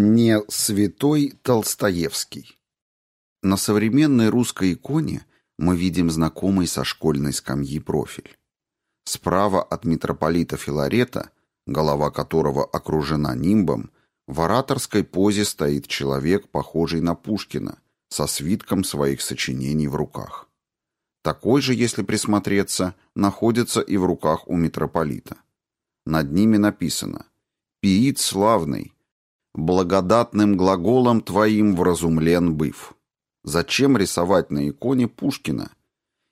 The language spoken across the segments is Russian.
Не святой Толстоевский. На современной русской иконе мы видим знакомый со школьной скамьи профиль. Справа от митрополита Филарета, голова которого окружена нимбом, в ораторской позе стоит человек, похожий на Пушкина, со свитком своих сочинений в руках. Такой же, если присмотреться, находится и в руках у митрополита. Над ними написано «Пиит славный, благодатным глаголом твоим вразумлен быв. Зачем рисовать на иконе Пушкина?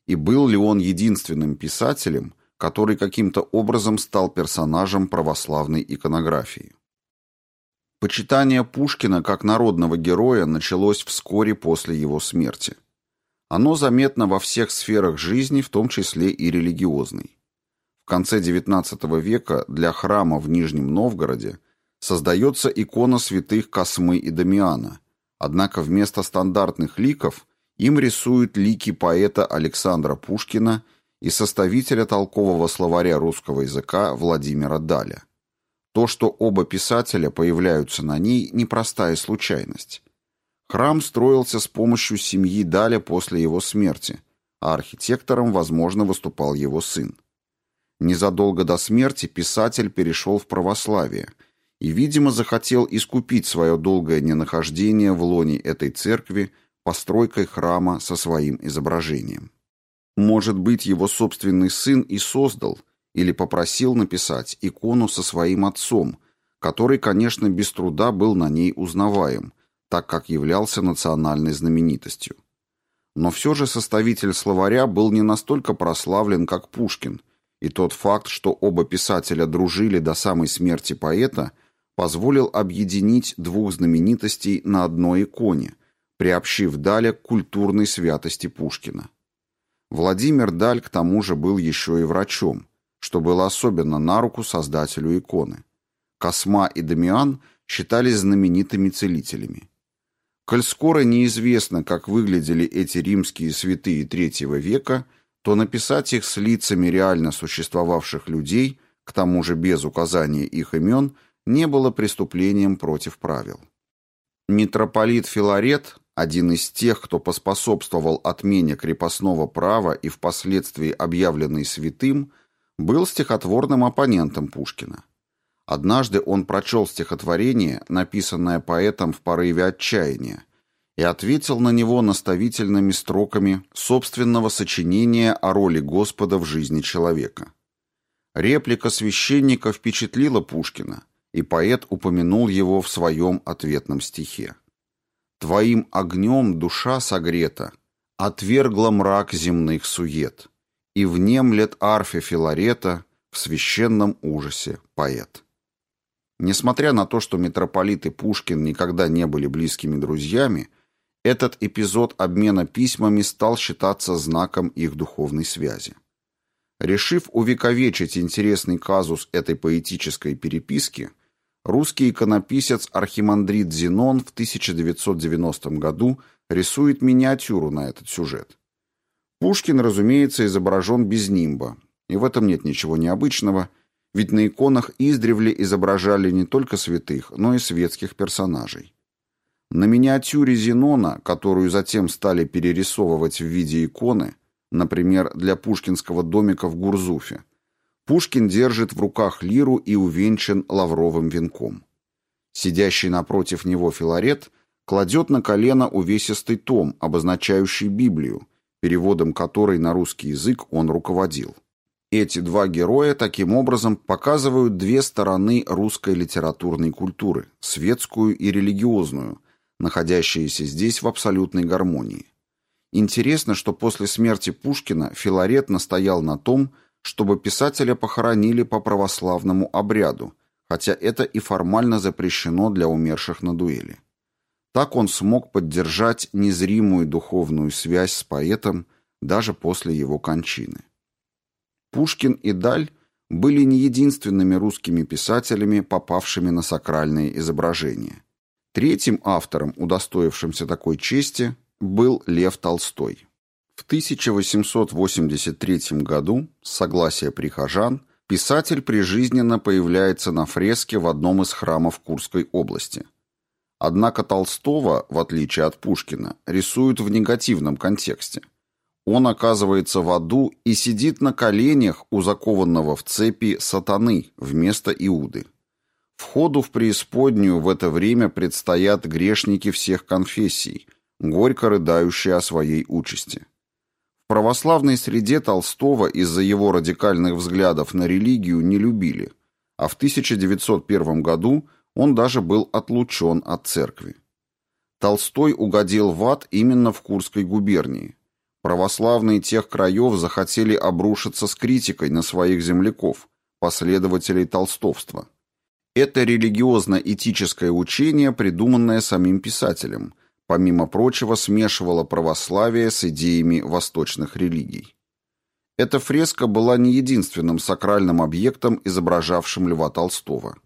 И был ли он единственным писателем, который каким-то образом стал персонажем православной иконографии? Почитание Пушкина как народного героя началось вскоре после его смерти. Оно заметно во всех сферах жизни, в том числе и религиозной. В конце XIX века для храма в Нижнем Новгороде создается икона святых Космы и Дамиана, однако вместо стандартных ликов им рисуют лики поэта Александра Пушкина и составителя толкового словаря русского языка Владимира Даля. То, что оба писателя появляются на ней, непростая случайность. Храм строился с помощью семьи Даля после его смерти, а архитектором, возможно, выступал его сын. Незадолго до смерти писатель перешел в православие – и, видимо, захотел искупить свое долгое ненахождение в лоне этой церкви постройкой храма со своим изображением. Может быть, его собственный сын и создал или попросил написать икону со своим отцом, который, конечно, без труда был на ней узнаваем, так как являлся национальной знаменитостью. Но все же составитель словаря был не настолько прославлен, как Пушкин, и тот факт, что оба писателя дружили до самой смерти поэта – позволил объединить двух знаменитостей на одной иконе, приобщив Даля к культурной святости Пушкина. Владимир Даль к тому же был еще и врачом, что было особенно на руку создателю иконы. Косма и Дамиан считались знаменитыми целителями. Коль скоро неизвестно, как выглядели эти римские святые третьего века, то написать их с лицами реально существовавших людей, к тому же без указания их имен, не было преступлением против правил. Митрополит Филарет, один из тех, кто поспособствовал отмене крепостного права и впоследствии объявленный святым, был стихотворным оппонентом Пушкина. Однажды он прочел стихотворение, написанное поэтом в порыве отчаяния, и ответил на него наставительными строками собственного сочинения о роли Господа в жизни человека. Реплика священника впечатлила Пушкина – и поэт упомянул его в своем ответном стихе. «Твоим огнем душа согрета, отвергла мрак земных сует, и внемлет арфе Филарета в священном ужасе поэт». Несмотря на то, что митрополит и Пушкин никогда не были близкими друзьями, этот эпизод обмена письмами стал считаться знаком их духовной связи. Решив увековечить интересный казус этой поэтической переписки, русский иконописец Архимандрит Зенон в 1990 году рисует миниатюру на этот сюжет. Пушкин, разумеется, изображен без нимба, и в этом нет ничего необычного, ведь на иконах издревле изображали не только святых, но и светских персонажей. На миниатюре Зенона, которую затем стали перерисовывать в виде иконы, например, для пушкинского домика в Гурзуфе, Пушкин держит в руках лиру и увенчан лавровым венком. Сидящий напротив него Филарет кладет на колено увесистый том, обозначающий Библию, переводом которой на русский язык он руководил. Эти два героя таким образом показывают две стороны русской литературной культуры, светскую и религиозную, находящиеся здесь в абсолютной гармонии. Интересно, что после смерти Пушкина Филарет настоял на том, чтобы писателя похоронили по православному обряду, хотя это и формально запрещено для умерших на дуэли. Так он смог поддержать незримую духовную связь с поэтом даже после его кончины. Пушкин и Даль были не единственными русскими писателями, попавшими на сакральные изображения. Третьим автором, удостоившимся такой чести, был Лев Толстой. В 1883 году, с согласия прихожан, писатель прижизненно появляется на фреске в одном из храмов Курской области. Однако Толстого, в отличие от Пушкина, рисуют в негативном контексте. Он оказывается в аду и сидит на коленях у закованного в цепи сатаны вместо Иуды. Входу в преисподнюю в это время предстоят грешники всех конфессий, горько рыдающие о своей участи. В православной среде Толстого из-за его радикальных взглядов на религию не любили, а в 1901 году он даже был отлучен от церкви. Толстой угодил в ад именно в Курской губернии. Православные тех краев захотели обрушиться с критикой на своих земляков, последователей толстовства. Это религиозно-этическое учение, придуманное самим писателем, помимо прочего смешивало православие с идеями восточных религий. Эта фреска была не единственным сакральным объектом, изображавшим Льва Толстого.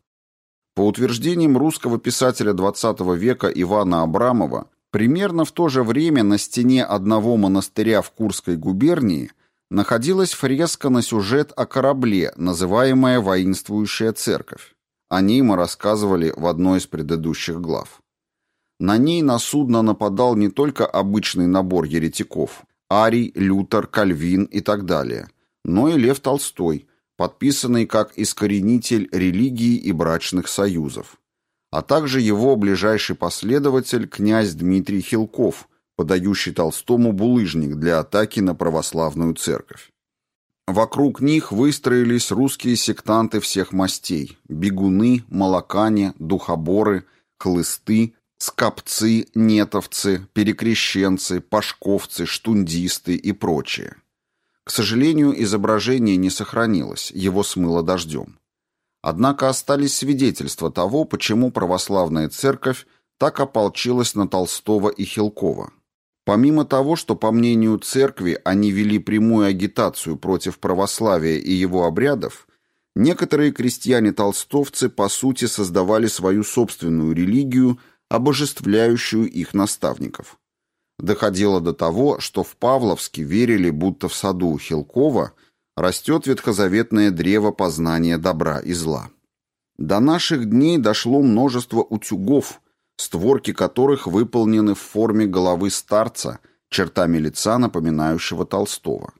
По утверждениям русского писателя XX века Ивана Абрамова, примерно в то же время на стене одного монастыря в Курской губернии находилась фреска на сюжет о корабле, называемая «Воинствующая церковь». О ней мы рассказывали в одной из предыдущих глав. На ней на судно нападал не только обычный набор еретиков – Арий, Лютер, Кальвин и так далее, но и Лев Толстой, подписанный как искоренитель религии и брачных союзов, а также его ближайший последователь князь Дмитрий Хилков, подающий Толстому булыжник для атаки на православную церковь. Вокруг них выстроились русские сектанты всех мастей – бегуны, молокане, духоборы, хлысты, скопцы, нетовцы, перекрещенцы, пашковцы, штундисты и прочее. К сожалению, изображение не сохранилось, его смыло дождем. Однако остались свидетельства того, почему православная церковь так ополчилась на Толстого и Хилкова. Помимо того, что, по мнению церкви, они вели прямую агитацию против православия и его обрядов, некоторые крестьяне-толстовцы по сути создавали свою собственную религию, обожествляющую их наставников. Доходило до того, что в Павловске верили, будто в саду Хилкова растет ветхозаветное древо познания добра и зла. До наших дней дошло множество утюгов – створки которых выполнены в форме головы старца, чертами лица, напоминающего Толстого.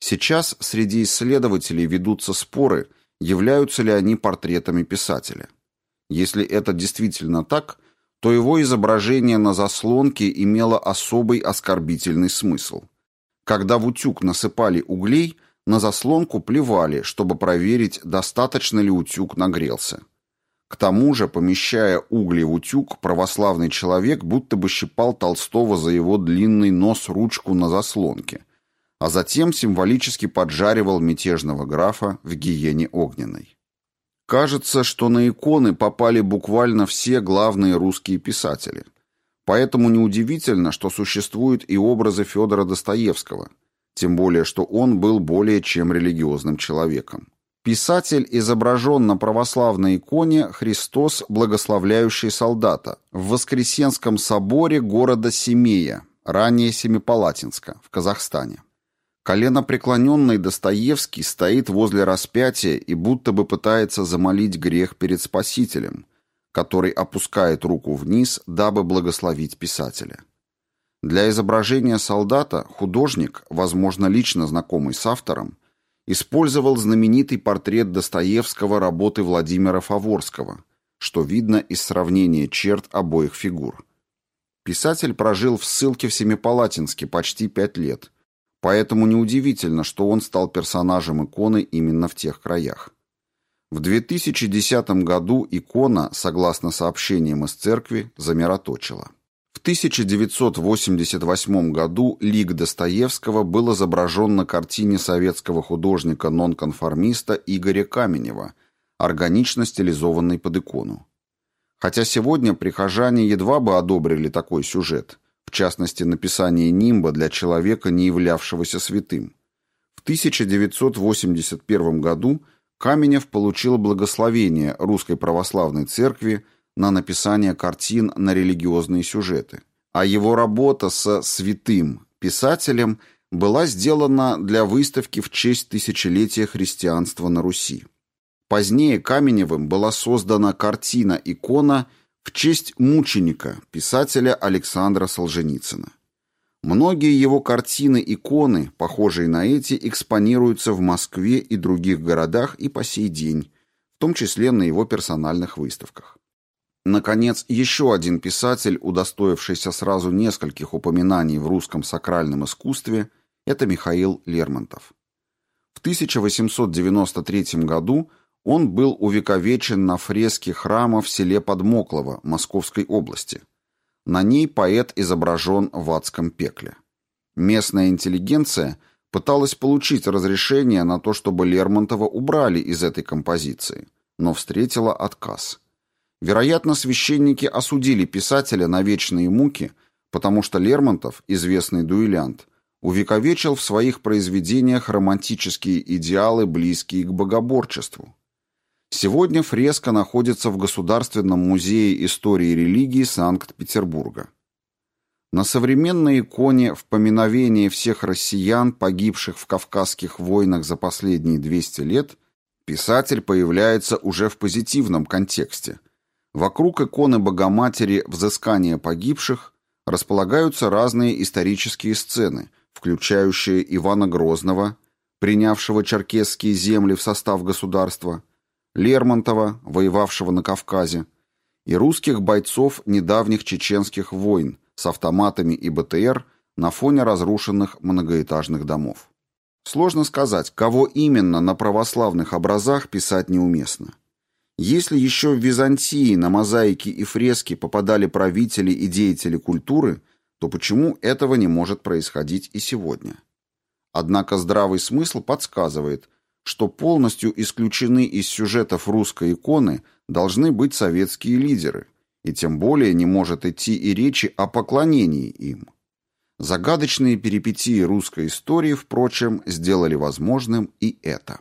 Сейчас среди исследователей ведутся споры, являются ли они портретами писателя. Если это действительно так, то его изображение на заслонке имело особый оскорбительный смысл. Когда в утюг насыпали углей, на заслонку плевали, чтобы проверить, достаточно ли утюг нагрелся. К тому же, помещая угли в утюг, православный человек будто бы щипал Толстого за его длинный нос-ручку на заслонке, а затем символически поджаривал мятежного графа в гиене огненной. Кажется, что на иконы попали буквально все главные русские писатели. Поэтому неудивительно, что существуют и образы Федора Достоевского, тем более, что он был более чем религиозным человеком. Писатель изображен на православной иконе «Христос, благословляющий солдата» в Воскресенском соборе города Семея, ранее Семипалатинска, в Казахстане. Коленопреклоненный Достоевский стоит возле распятия и будто бы пытается замолить грех перед Спасителем, который опускает руку вниз, дабы благословить писателя. Для изображения солдата художник, возможно, лично знакомый с автором, использовал знаменитый портрет Достоевского работы Владимира Фаворского, что видно из сравнения черт обоих фигур. Писатель прожил в ссылке в Семипалатинске почти пять лет, поэтому неудивительно, что он стал персонажем иконы именно в тех краях. В 2010 году икона, согласно сообщениям из церкви, замироточила. В 1988 году лик Достоевского был изображен на картине советского художника-нонконформиста Игоря Каменева, органично стилизованной под икону. Хотя сегодня прихожане едва бы одобрили такой сюжет, в частности написание нимба для человека, не являвшегося святым. В 1981 году Каменев получил благословение Русской Православной Церкви на написание картин на религиозные сюжеты, а его работа со святым писателем была сделана для выставки в честь тысячелетия христианства на Руси. Позднее Каменевым была создана картина-икона в честь мученика, писателя Александра Солженицына. Многие его картины-иконы, похожие на эти, экспонируются в Москве и других городах и по сей день, в том числе на его персональных выставках. Наконец, еще один писатель, удостоившийся сразу нескольких упоминаний в русском сакральном искусстве, это Михаил Лермонтов. В 1893 году он был увековечен на фреске храма в селе Подмоклово Московской области – на ней поэт изображен в адском пекле. Местная интеллигенция пыталась получить разрешение на то, чтобы Лермонтова убрали из этой композиции, но встретила отказ. Вероятно, священники осудили писателя на вечные муки, потому что Лермонтов, известный дуэлянт, увековечил в своих произведениях романтические идеалы, близкие к богоборчеству. Сегодня фреска находится в Государственном музее истории и религии Санкт-Петербурга. На современной иконе в поминовении всех россиян, погибших в Кавказских войнах за последние 200 лет, писатель появляется уже в позитивном контексте. Вокруг иконы Богоматери «Взыскание погибших» располагаются разные исторические сцены, включающие Ивана Грозного, принявшего черкесские земли в состав государства, Лермонтова, воевавшего на Кавказе, и русских бойцов недавних чеченских войн с автоматами и БТР на фоне разрушенных многоэтажных домов. Сложно сказать, кого именно на православных образах писать неуместно. Если еще в Византии на мозаики и фрески попадали правители и деятели культуры, то почему этого не может происходить и сегодня? Однако здравый смысл подсказывает, что полностью исключены из сюжетов русской иконы должны быть советские лидеры, и тем более не может идти и речи о поклонении им. Загадочные перипетии русской истории, впрочем, сделали возможным и это.